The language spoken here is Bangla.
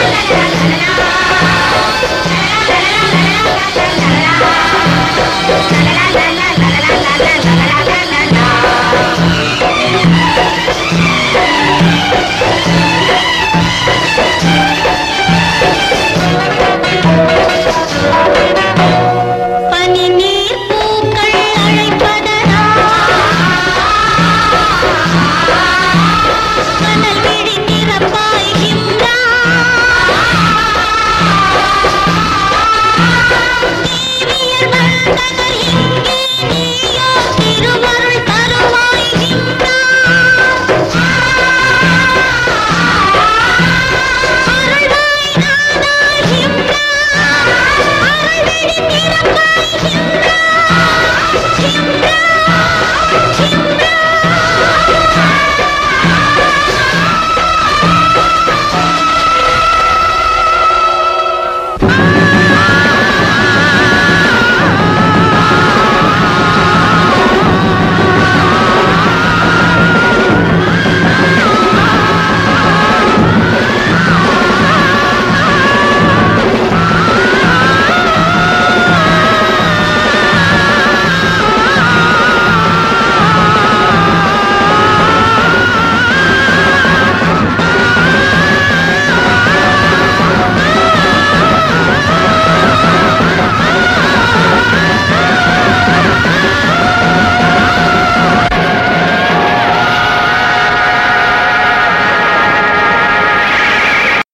la